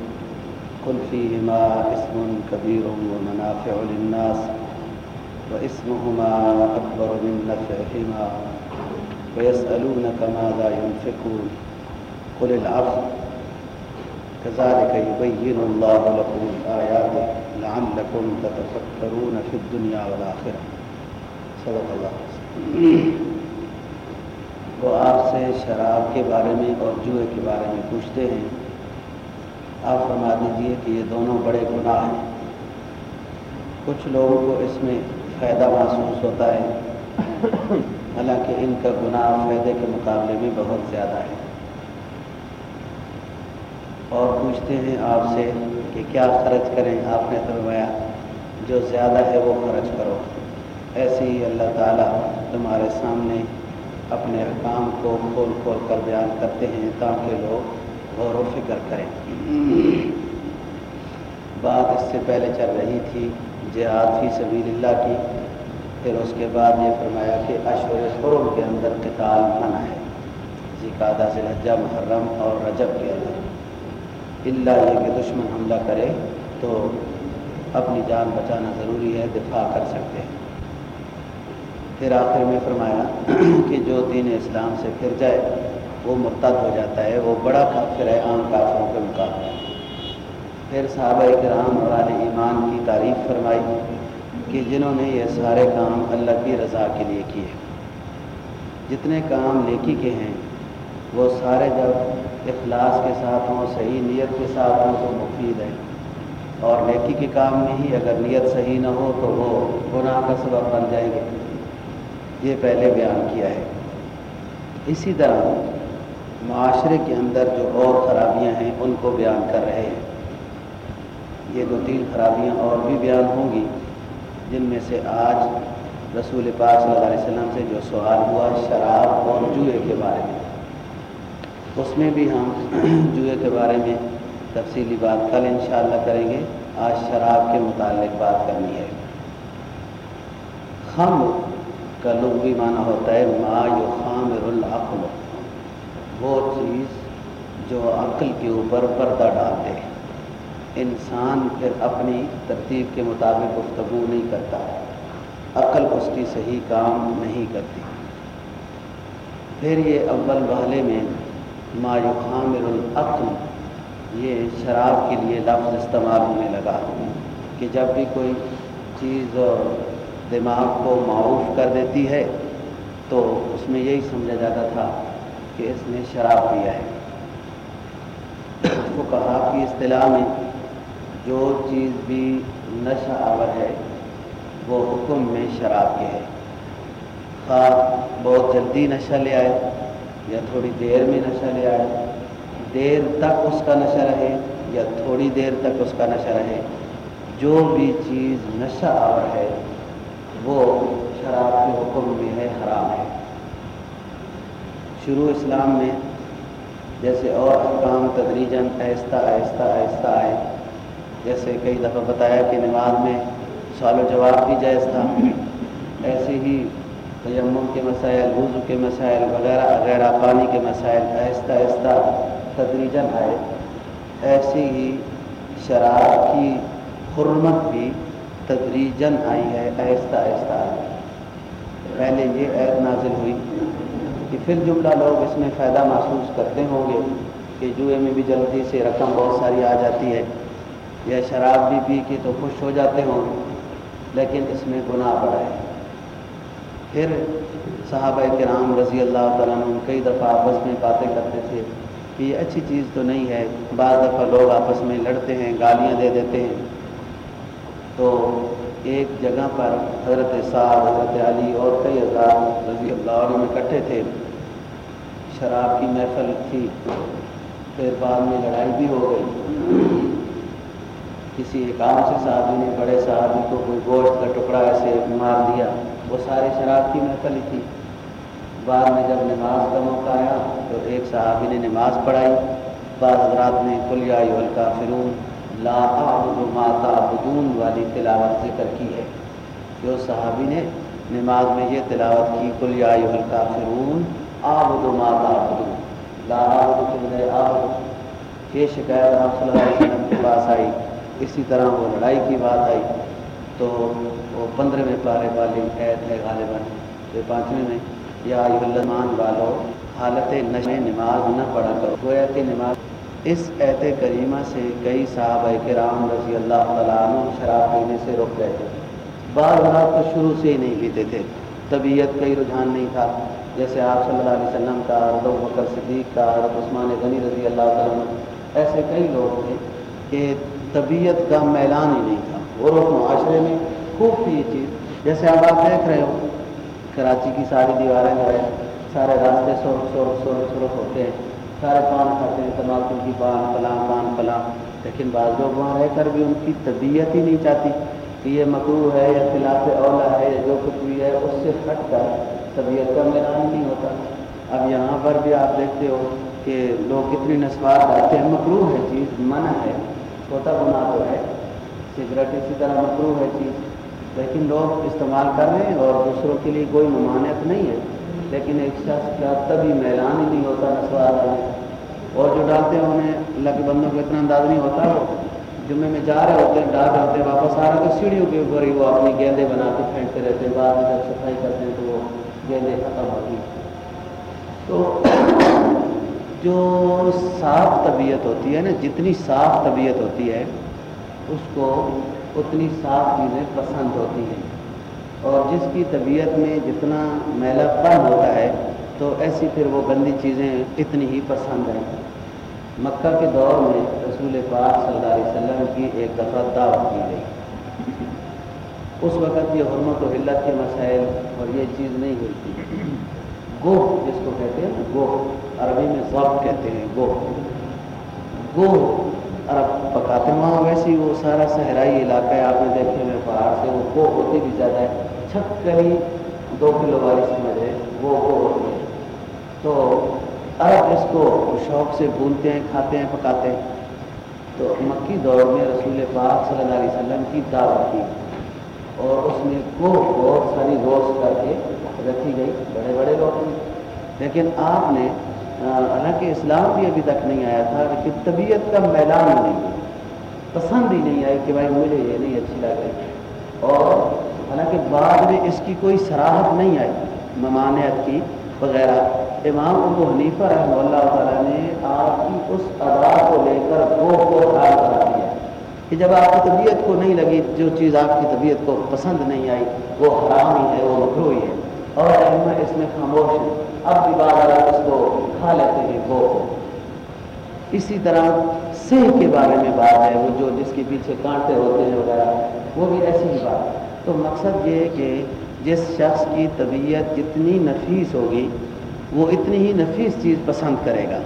قل فيهما اسم كبير ومنافع للناس واسمهما أكبر من نفعهما ويسألونك ماذا ينفقون قل العفو كذلك يبين الله لكم الآيات لعلكم تتفكرون في الدنيا والآخرة. صدق الله. وہ آپ سے شراب کے بارے میں اور جوئے کے بارے میں پوچھتے ہیں، آپ فرما دیجیے کہ یہ دونوں بڑے گناہ ہیں۔ کچھ لوگوں کو اس میں فائدہ محسوس ہوتا ہے، حالانکہ ان کا گناہ فائدے کے مقابلے میں بہت زیادہ ہے۔ اور پوچھتے ہیں آپ سے کہ کیا خرچ کریں، آپ نے فرمایا، جو زیادہ ہے وہ خرچ کرو۔ ایسے ہی اللہ تعالیٰ تمہارے سامنے اپنے احکام کو کھول کھول کر بیان کرتے ہیں تاکہ لوگ غور و فکر کریں۔ بات اس سے پہلے چل رہی تھی جہاد فی سبیل اللہ کی، پھر اس کے بعد یہ فرمایا کہ اشور حرم کے اندر قتال منع ہے۔ ذکادہ سے لجہ محرم اور رجب کے اندر۔ اللہ یہ کہ دشمن حملہ کرے تو اپنی جان بچانا ضروری ہے، دفاع کر سکتے ہیں۔ پھر آخر میں فرمایا (clears throat) کہ جو دین اسلام سے پھر جائے، وہ مرتد ہو جاتا ہے، وہ بڑا کافر ہے، عام کافروں کے مقابلے۔ پھر صحابہ کرام اور عال ایمان کی تعریف فرمائی کہ جنہوں نے یہ سارے کام اللہ کی رضا کے لیے کیے۔ جتنے کام نیکی کے ہیں، وہ سارے جب اخلاص کے ساتھ ہوں، صحیح نیت کے ساتھ ہوں، تو مفید ہے اور نیکی کے کام میں ہی اگر نیت صحیح نہ ہو، تو وہ گناہ کا سبب بن جائیں گے۔ یہ پہلے بیان کیا ہے۔ اسی طرح معاشرے کے اندر جو اور خرابیاں ہیں، ان کو بیان کر رہے ہیں۔ یہ دو تین خرابیاں اور بھی بیان ہوں گی، جن میں سے آج رسول پاک صلی اللہ علیہ وسلم سے جو سوال ہوا شراب اور جوئے کے بارے میں۔ اس میں بھی ہم (clears throat) جوئے کے بارے میں تفصیلی بات کل انشاءاللہ کریں گے۔ آج شراب کے متعلق بات کرنی ہے۔ خم کا لغوی معنی ہوتا ہے ما یو العقل۔ وہ چیز جو عقل کے اوپر پردہ ڈالتے ہیں۔ انسان پھر اپنی ترتیب کے مطابق گفتگو نہیں کرتا۔ عقل اس کی صحیح کام نہیں کرتی۔ پھر یہ اول والے میں ما یو العقل، یہ شراب کے لیے لفظ استعمال ہونے لگا کہ جب بھی کوئی چیز دماغ کو معروف کر دیتی ہے، تو اس میں یہی سمجھا جاتا تھا کہ اس نے شراب پیا ہے۔ فقہا کی اصطلاح میں جو چیز بھی نشہ آور ہے، وہ حکم میں شراب کے ہے۔ خواہ بہت جلدی نشہ لے آئے یا تھوڑی دیر میں نشہ لے آئے، دیر تک اس کا نشہ رہے یا تھوڑی دیر تک اس کا نشہ رہے، جو بھی چیز نشہ آور ہے وہ شراب کے حکم میں ہے، حرام ہے۔ شروع اسلام میں جیسے اور احکام تدریجن آہستہ آہستہ آہستہ آئے۔ جیسے کئی دفعہ بتایا کہ نماز میں سوال و جواب بھی جائز تھا۔ ایسے ہی تیمم کے مسائل، وضو کے مسائل وغیرہ وغیرہ پانی کے مسائل آہستہ آہستہ تدریجن آئے۔ ایسی ہی شراب کی حرمت بھی تدریجن آئی ہے، آہستہ آہستہ پہلے یہ عید نازل ہوئی کہ پھر جملہ لوگ اس میں فائدہ محسوس کرتے ہوں گے کہ جوئے میں بھی جلدی سے رقم بہت ساری آ جاتی ہے۔ یا شراب بھی پی کے تو خوش ہو جاتے ہوں گے، لیکن اس میں گناہ بڑا ہے۔ پھر صحابہ کرام رضی اللہ تعالیٰ عنہ کئی دفعہ آپس میں باتیں کرتے تھے کہ یہ اچھی چیز تو نہیں ہے۔ بعض دفعہ لوگ آپس میں لڑتے ہیں، گالیاں دے دیتے ہیں۔ تو ایک جگہ پر حضرت سعد، حضرت علی اور کئی حضرات رضی اللہ عنہ میں اکٹھے تھے۔ شراب کی محفل تھی۔ پھر بعد میں لڑائی بھی ہو گئی۔ کسی ایک عام سے صحابی نے بڑے صحابی کو کوئی گوشت کا ٹکڑا ایسے مار دیا۔ وہ سارے شراب کی محفل ہی تھی۔ بعد میں جب نماز کا موقع آیا تو ایک صحابی نے نماز پڑھائی۔ بعض حضرات نے کلیا کا فرون لا اعبد ما تعبدون والی تلاوت ذکر کی ہے۔ جو صحابی نے نماز میں یہ تلاوت کی کلیا کا فرون آبد ما تعبدون۔ لا اعبد کے بجائے آبد یہ شکایت آپ صلی اللہ علیہ وسلم کے پاس آئی۔ اسی طرح وہ لڑائی کی بات آئی۔ تو وہ پندرہویں پارے والی عید ہے غالباً، پھر پانچویں میں، یا المان والو، حالت نشے نماز نہ پڑھا کرو۔ گویا کہ نماز اس ایت کریمہ سے کئی صحابہ کرام رضی اللہ تعالیٰ عنہ شراب پینے سے رک گئے تھے۔ بعض رات تو شروع سے ہی نہیں پیتے تھے۔ طبیعت کئی رجحان نہیں تھا۔ جیسے آپ صلی اللہ علیہ وسلم کا رد بکر صدیق کا رد عثمان غنی رضی اللہ تعالیٰ عنہ، ایسے کئی لوگ تھے کہ طبیعت کا میلان ہی نہیں تھا۔ اور اس معاشرے میں خوب تھی یہ چیز۔ جیسے اب آپ دیکھ رہے ہو، کراچی کی ساری دیواریں جو ہے سارے راستے سور سور سور سرخ ہوتے ہیں۔ سارے پان کھاتے ہیں تماکو کی پان پلاں پان پلاں لیکن بعض لوگ وہاں رہ کر بھی ان کی طبیعت ہی نہیں چاہتی کہ یہ مکرو ہے یا خلاف اولا ہے یا جو کچھ بھی ہے، اس سے ہٹ کر طبیعت کا میدان نہیں ہوتا۔ اب یہاں پر بھی آپ دیکھتے ہو کہ لوگ کتنی نسوار ڈالتے ہیں مکرو ہے چیز، منع ہے، چھوٹا گناہ تو ہے۔ سگریٹ اسی طرح مکرو ہے چیز۔ لیکن لوگ استعمال کر رہے ہیں اور دوسروں کے لیے کوئی ممانعت نہیں ہے۔ لیکن ایک شخص کا تبھی میلان ہی نہیں ہوتا نسوار اور جو ڈالتے ہیں، انہیں اللہ کے بندوں کو اتنا انداز نہیں ہوتا۔ وہ جمعے میں جا رہے ہوتے ہیں ڈال رہے ہوتے ہیں، واپس آ رہے تو سیڑھیوں کے اوپر ہی وہ اپنی گیندے بنا کے پھینکتے رہتے ہیں۔ بعد میں جب صفائی کرتے ہیں تو وہ گیندے ختم ہوتی تو جو صاف طبیعت ہوتی ہے نا، جتنی صاف طبیعت ہوتی ہے، اس کو اتنی صاف چیزیں پسند ہوتی ہیں۔ اور جس کی طبیعت میں جتنا میلا پن ہوتا ہے، تو ایسی پھر وہ گندی چیزیں اتنی ہی پسند ہیں۔ مکہ کے دور میں رسول پاک صلی اللہ علیہ وسلم کی ایک دفعہ دعوت کی گئی۔ اس وقت یہ حرمت و حلت کے مسائل اور یہ چیز نہیں ہوئی تھی۔ گوہ جس کو کہتے ہیں، گوہ۔ عربی میں ضبط کہتے ہیں، گوہ۔ گوہ عرب پکاتے ہیں۔ وہاں ویسے وہ سارا صحرائی علاقہ ہے، آپ نے دیکھے ہوئے پہاڑ سے وہ گو ہوتی بھی زیادہ ہے چھت کہیں دو کلو والی سمجھ ہے وہ ہوتی ہے۔ تو عرب اس کو شوق سے بھونتے ہیں، کھاتے ہیں، پکاتے ہیں۔ تو مکی دور میں رسول پاک صلی اللہ علیہ وسلم کی دعوت کی۔ اور اس میں گو بہت ساری روز کر کے رکھی گئی، بڑے بڑے لوگ لیکن آپ نے حالانکہ اسلام بھی ابھی تک نہیں آیا تھا، لیکن طبیعت کا میدان نہیں۔ پسند ہی نہیں آئی کہ بھائی مجھے یہ نہیں اچھی لگ رہی۔ اور حالانکہ بعد میں اس کی کوئی سراہت نہیں آئی ممانعت کی وغیرہ امام ابو حنیفہ رحمہ اللہ تعالیٰ نے آپ کی اس ادا کو لے کر وہ کو حال کرا دیا۔ کہ جب آپ کی طبیعت کو نہیں لگی، جو چیز آپ کی طبیعت کو پسند نہیں آئی، وہ حرام ہی ہے، وہ مکرو ہی ہے۔ اور اس میں خاموش ہے اب بھی بعض اس کو کھا لیتے ہیں، وہ۔ اسی طرح سہ کے بارے میں بات ہے، وہ جو جس کے پیچھے کانٹے ہوتے ہیں وغیرہ، وہ بھی ایسی ہی بات۔ ہے تو مقصد یہ ہے کہ جس شخص کی طبیعت جتنی نفیس ہوگی، وہ اتنی ہی نفیس چیز پسند کرے گا۔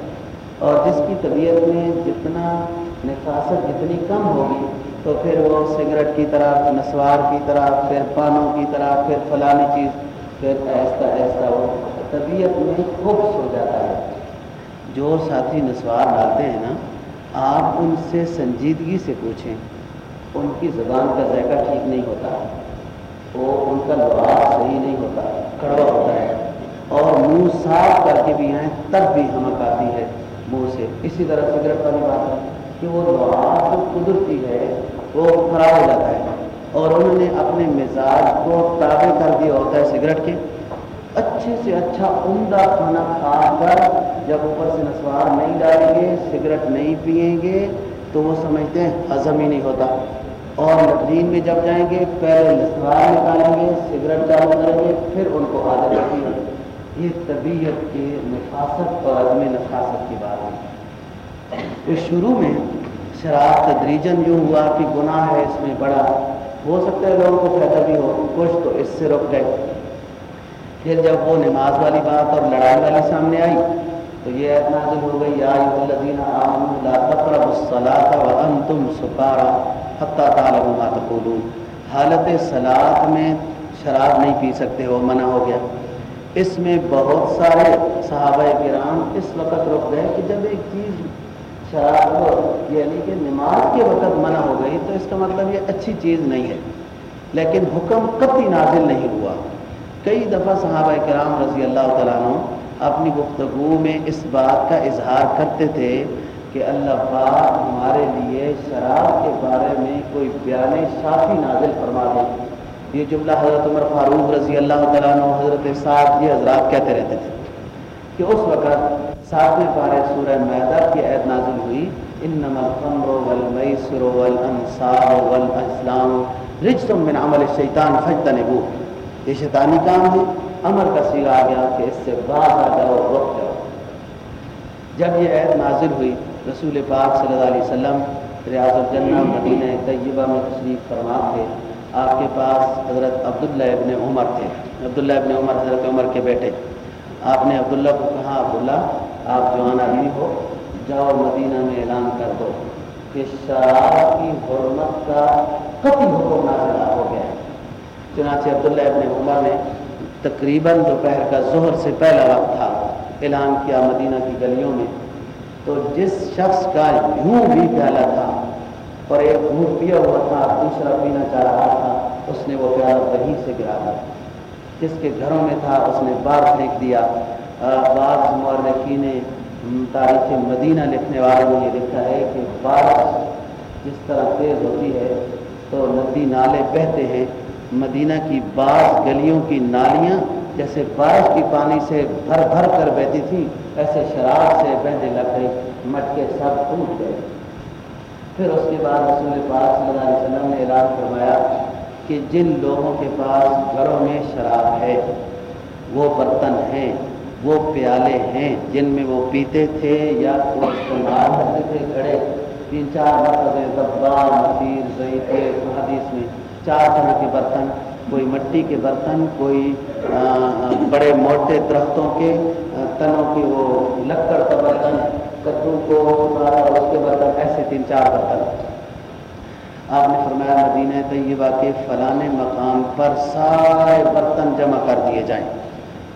اور جس کی طبیعت میں جتنا نفاست جتنی کم ہوگی، تو پھر وہ سگریٹ کی طرح، نسوار کی طرح، پھر پانوں کی طرح، پھر فلانی چیز، پھر ایسا ایسا وہ طبیعت میں خوبص ہو جاتا ہے۔ جو ساتھی نسوار ڈالتے ہیں نا، آپ ان سے سنجیدگی سے پوچھیں۔ ان کی زبان کا ذائقہ ٹھیک نہیں ہوتا۔ وہ ان کا لباس صحیح نہیں ہوتا، کڑوا ہوتا ہے۔ اور منہ صاف کر کے بھی آئیں تب بھی ہمک آتی ہے۔ منہ سے اسی طرح سگریٹ والی بات ہے کہ وہ لباس جو قدرتی ہے، وہ خراب ہو جاتا ہے۔ اور انہوں نے اپنے مزاج کو تابع کر دیا ہوتا ہے سگریٹ کے۔ اچھے سے اچھا عمدہ کھانا کھا کر جب اوپر سے نسوار نہیں ڈالیں گے، سگریٹ نہیں پئیں گے، تو وہ سمجھتے ہیں، ہضم ہی نہیں ہوتا۔ اور لٹرین میں جب جائیں گے، پہلے نسوار نکالیں گے، سگریٹ چالو کریں گے، پھر ان کو عادت ہوتی ہے یہ طبیعت کے نفاست اور عدم نفاست کی بات ہے۔ تو شروع میں شراب تدریجن جو ہوا کہ گناہ ہے، اس میں بڑا ہو سکتا ہے لوگوں کو فائدہ بھی ہو، کچھ تو اس سے رک گئے۔ پھر جب وہ نماز والی بات اور لڑائی والی سامنے آئی، تو یہ نازل ہو گئی، یا الذین آمنوا لا تقربوا الصلاة وانتم سکارا۔ حتی تعلموا ما تقولون۔ حالت صلاة میں شراب نہیں پی سکتے ہو منع ہو گیا۔ اس میں بہت سارے صحابہ کرام اس وقت رک گئے کہ جب ایک چیز شراب یعنی کہ نماز کے وقت منع ہو گئی، تو اس کا مطلب یہ اچھی چیز نہیں ہے۔ لیکن حکم کبھی نازل نہیں ہوا۔ کئی دفعہ صحابہ کرام رضی اللہ تعالیٰ عنہ اپنی گفتگو میں اس بات کا اظہار کرتے تھے کہ اللہ پاک ہمارے لیے شراب کے بارے میں کوئی بیان شافی نازل فرما دے۔ یہ جملہ حضرت عمر فاروق رضی اللہ تعالیٰ عنہ، حضرت صاحب یہ حضرات کہتے رہتے تھے کہ اس وقت ساتویں پارے سورہ میدہ کی عید نازل ہوئی۔ انما الخمر والمیسر والانصاب والاسلام رجس من عمل الشیطان فجتنبوه یہ شیطانی کام ہے۔ امر کا سیرا آ گیا کہ اس سے باز آ جاؤ رک جاؤ جب یہ عید نازل ہوئی رسول پاک صلی اللہ علیہ وسلم، ریاض الجنہ، مدینہ طیبہ میں تشریف فرما تھے۔ آپ کے پاس حضرت عبداللہ ابن عمر تھے۔ عبداللہ ابن عمر، حضرت عمر کے بیٹے۔ آپ نے عبداللہ کو کہا، عبداللہ، آپ جوان آدمی ہو، جاؤ مدینہ میں اعلان کر دو کہ شراب کی حرمت کا قطعی حکم نازلہ ہو گیا ہے۔ چنانچہ عبداللہ ابن عمر نے تقریباً دوپہر کا ظہر سے پہلا وقت تھا، اعلان کیا مدینہ کی گلیوں میں۔ تو جس شخص کا یوں بھی پیالہ تھا اور ایک منہ پیا ہوا تھا، دوسرا پینا چاہ رہا تھا، اس نے وہ پیالہ وہیں سے گرا دیا۔ جس کے گھروں میں تھا، اس نے بار پھینک دیا۔ بعض مورخین تاریخ مدینہ لکھنے والے نے یہ لکھا ہے کہ بارش جس طرح تیز ہوتی ہے تو ندی نالے بہتے ہیں۔ مدینہ کی بعض گلیوں کی نالیاں جیسے بارش کی پانی سے بھر بھر کر بہتی تھی، ایسے شراب سے بہنے لگ گئی مٹکے سب ٹوٹ گئے۔ پھر اس کے بعد رسول پاک صلی اللہ علیہ وسلم نے اعلان فرمایا کہ جن لوگوں کے پاس گھروں میں شراب ہے، وہ برتن ہیں، وہ پیالے ہیں، جن میں وہ پیتے تھے یا وہ استعمال کرتے تھے گھڑے۔ تین چار مرتبے دبا، نصیر حدیث میں چار طرح کے برتن کوئی مٹی کے برتن، کوئی بڑے موٹے درختوں کے تنوں کے وہ لکڑ کا برتن، کدو کو اس کے برتن، ایسے تین چار برتن۔ آپ نے فرمایا، مدینہ طیبہ کے فلاں مقام پر سارے برتن جمع کر دیے جائیں۔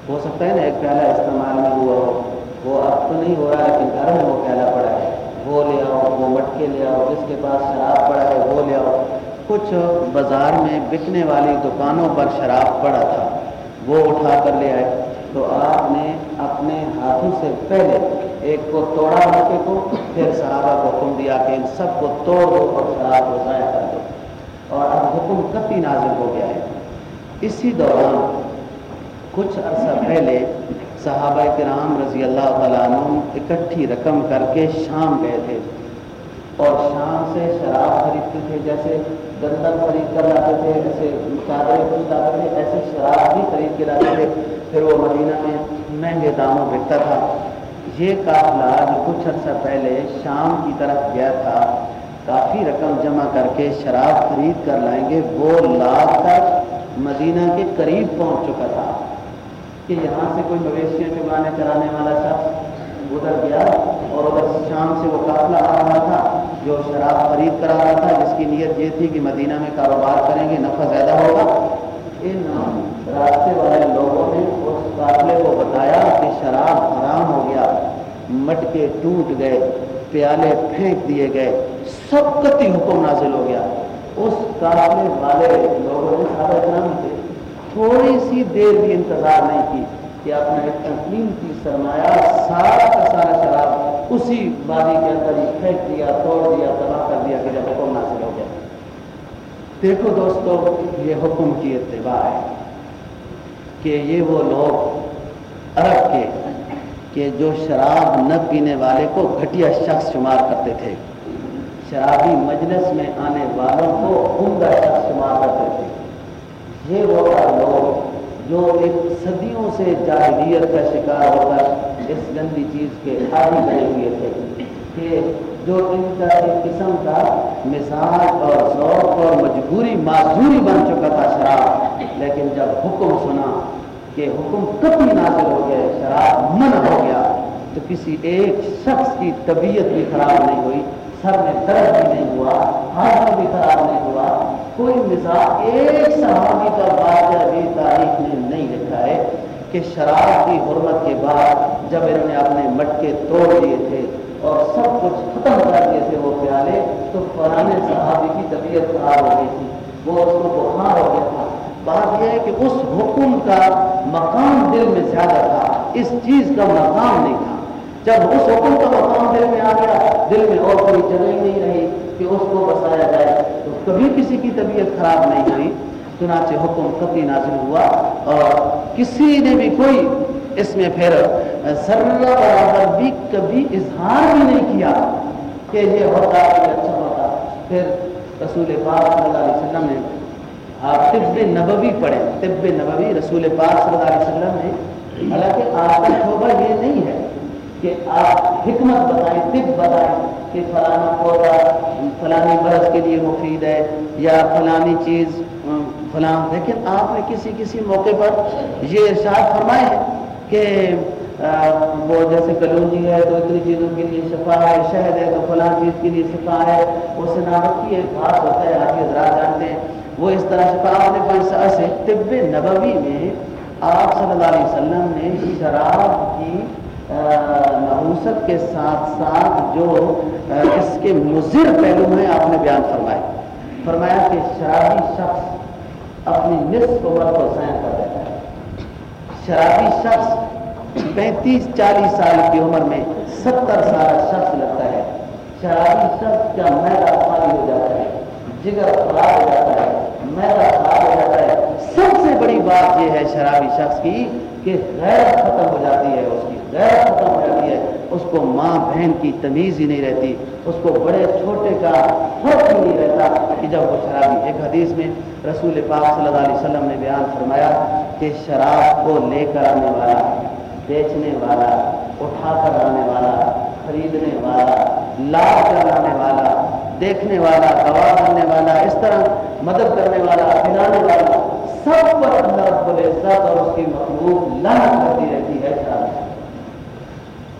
ہو سکتا ہے نا، ایک پیالہ استعمال میں ہوا ہو۔ وہ اب تو نہیں ہو رہا، لیکن گھر میں وہ پیالہ پڑا ہے۔ وہ لے آؤ، وہ مٹکے لے آؤ، جس کے پاس شراب پڑا ہے، وہ لے آؤ۔ کچھ بازار میں بکنے والی دکانوں پر شراب پڑا تھا۔ وہ اٹھا کر لے آئے۔ تو آپ نے اپنے ہاتھوں سے پہلے ایک کو توڑا لڑکے کو، پھر صحابہ کو حکم دیا کہ ان سب کو توڑ دو اور شراب کو ضائع کر دو۔ اور اب حکم کتی نازل ہو گیا ہے۔ اسی دوران کچھ عرصہ پہلے صحابہ کرام رضی اللہ تعالیٰ عنہ اکٹھی رقم کر کے شام گئے تھے۔ اور شام سے شراب خریدتے تھے، جیسے گندم خرید کر لاتے تھے، ایسے چادریں کچھ لاتے تھے ایسے شراب بھی خرید کے لاتے تھے۔ پھر وہ مدینہ میں مہنگے داموں بکتا تھا۔ یہ قافلہ جو کچھ عرصہ پہلے شام کی طرف گیا تھا، کافی رقم جمع کر کے شراب خرید کر لائیں گے، وہ لاگ کر مدینہ کے قریب پہنچ چکا تھا۔ کہ یہاں سے کوئی مویشیاں چگانے چلانے والا شخص ادھر گیا اور ادھر شام سے وہ قافلہ آ رہا تھا، جو شراب خرید کر آ رہا تھا، جس کی نیت یہ تھی کہ مدینہ میں کاروبار کریں گے، نفع زیادہ ہوگا۔ ان راستے والے لوگوں نے اس قافلے کو بتایا کہ شراب حرام ہو گیا۔ مٹکے ٹوٹ گئے، پیالے پھینک دیے گئے، سب کتی حکم نازل ہو گیا۔ اس قافلے والے لوگوں نے سارا اتنا تھے تھوڑی سی دیر بھی انتظار نہیں کی۔ کہ اپنا اتنا قیمتی سرمایہ سارا کا سارا شراب اسی وادی کے اندر ہی پھینک دیا، توڑ دیا، تباہ کر دیا کہ جب حکم نازل ہو گیا دیکھو دوستو، یہ حکم کی اتباع ہے کہ یہ وہ لوگ عرب کے کہ جو شراب نہ پینے والے کو گھٹیا شخص شمار کرتے تھے۔ شرابی مجلس میں آنے والوں کو عمدہ شخص شمار کرتے تھے۔ یہ وہ لوگ جو ایک صدیوں سے جاہلیت کا شکار ہو کر اس گندی چیز کے عادی بنے ہوئے تھے کہ جو ان کا ایک قسم کا مزاج اور ذوق اور مجبوری، معذوری بن چکا تھا شراب۔ لیکن جب حکم سنا کہ حکم کبھی نازل ہو گیا، شراب من ہو گیا، تو کسی ایک شخص کی طبیعت بھی خراب نہیں ہوئی، سر میں درد بھی نہیں ہوا، ہاتھ بھی خراب نہیں ہوا کوئی مثال ایک صحابی کا واقعہ بھی تاریخ نے نہیں لکھا ہے کہ شراب کی حرمت کے بعد جب انہوں نے اپنے مٹکے توڑ دیے تھے اور سب کچھ ختم کر دیے تھے وہ پیالے، تو پرانے صحابی کی طبیعت خراب ہو گئی تھی۔ وہ اس کو بخار ہو گیا تھا۔ بات یہ ہے کہ اس حکم کا مقام دل میں زیادہ تھا، اس چیز کا مقام نہیں تھا۔ جب اس حکم کا مقام دل میں آ گیا، دل میں اور کوئی جگہ ہی نہیں رہی کہ اس کو بسایا جائے۔ تو کبھی کسی کی طبیعت خراب نہیں ہوئی۔ چنانچہ حکم کبھی نازل ہوا اور کسی نے بھی کوئی اس میں پھر ذرہ برابر بھی کبھی اظہار بھی نہیں کیا کہ یہ ہوتا کہ اچھا ہوتا۔ پھر رسول پاک صلی اللہ علیہ وسلم نے، آپ طب نبوی پڑھے طب نبوی رسول پاک صلی اللہ علیہ وسلم نے، حالانکہ آپ کا شعبہ یہ نہیں ہے کہ آپ حکمت بتائیں، طب بتائیں کہ فلانا پودا فلانی برس کے لیے مفید ہے یا فلانی چیز فلاں لیکن آپ نے کسی کسی موقع پر یہ ارشاد فرمائے ہے کہ وہ جیسے کلونجی ہے تو اتنی چیزوں کے لیے شفا ہے، شہد ہے تو فلاں چیز کے لیے شفا ہے، وہ سناوت کی ایک خاص ہوتا ہے، آپ حضرات جانتے ہیں، وہ اس طرح شفا آپ نے سے طب نبوی میں آپ صلی اللہ علیہ وسلم نے شراب کی نحوست کے ساتھ ساتھ جو اس کے مضر پہلو ہیں، آپ نے بیان فرمائے۔ فرمایا کہ شرابی شخص اپنی نصف عمر کو ضائع کر دیتا ہے۔ شرابی شخص پینتیس، چالیس سال کی عمر میں ستر سال شخص لگتا ہے۔ شرابی شخص کا میدا خالی ہو جاتا ہے، جگر خراب ہو جاتا ہے میدا خراب ہو جاتا ہے۔ سب سے بڑی بات یہ ہے شرابی شخص کی کہ غیر ختم ہو جاتی ہے اس کی۔ غیر ختم ہو جاتی ہے۔ اس کو ماں بہن کی تمیز ہی نہیں رہتی۔ اس کو بڑے چھوٹے کا فرق ہی نہیں رہتا کہ جب وہ شرابی۔ ایک حدیث میں رسول پاک صلی اللہ علیہ وسلم نے بیان فرمایا کہ شراب کو لے کر آنے والا، بیچنے والا، اٹھا کر آنے والا، خریدنے والا لا کر آنے والا، دیکھنے والا گواہ کرنے والا، اس طرح مدد کرنے والا پلانے والا، سب پر اللہ رب العزت اور اس کی مخلوق لعنت کرتی رہتی ہے شراب۔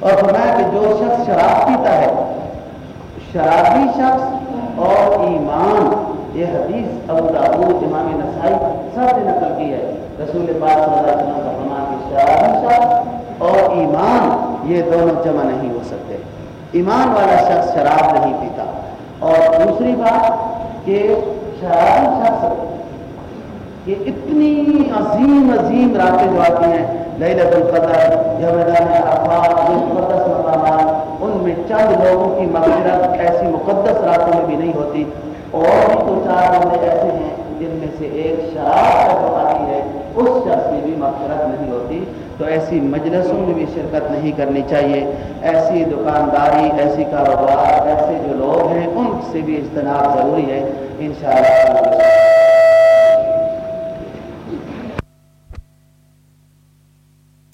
اور فرمایا کہ جو شخص شراب پیتا ہے، شرابی شخص اور ایمان، یہ حدیث ابو داود، امام نسائی سب نے نقل کی ہے۔ رسول پاک صلی اللہ علیہ وسلم کا فرمان کہ شرابی شخص اور ایمان، یہ دونوں جمع نہیں ہو سکتے۔ ایمان والا شخص شراب نہیں پیتا۔ اور دوسری بات کہ شرابی شخص کہ اتنی عظیم عظیم راتیں جو آتی ہیں۔ لیلت القدر یا میدان عرفات مقدس مقامات، ان میں چند لوگوں کی مغفرت ایسی مقدس راتوں میں بھی نہیں ہوتی۔ اور بھی دو چار بندے ایسے ہیں جن میں سے ایک شراب کا جو آتی ہے، اس شخص کی بھی مغفرت نہیں ہوتی۔ تو ایسی مجلسوں میں بھی شرکت نہیں کرنی چاہیے۔ ایسی دکانداری، ایسی کاروبار، ایسے جو لوگ ہیں، ان سے بھی اجتناب ضروری ہے۔ انشاءاللہ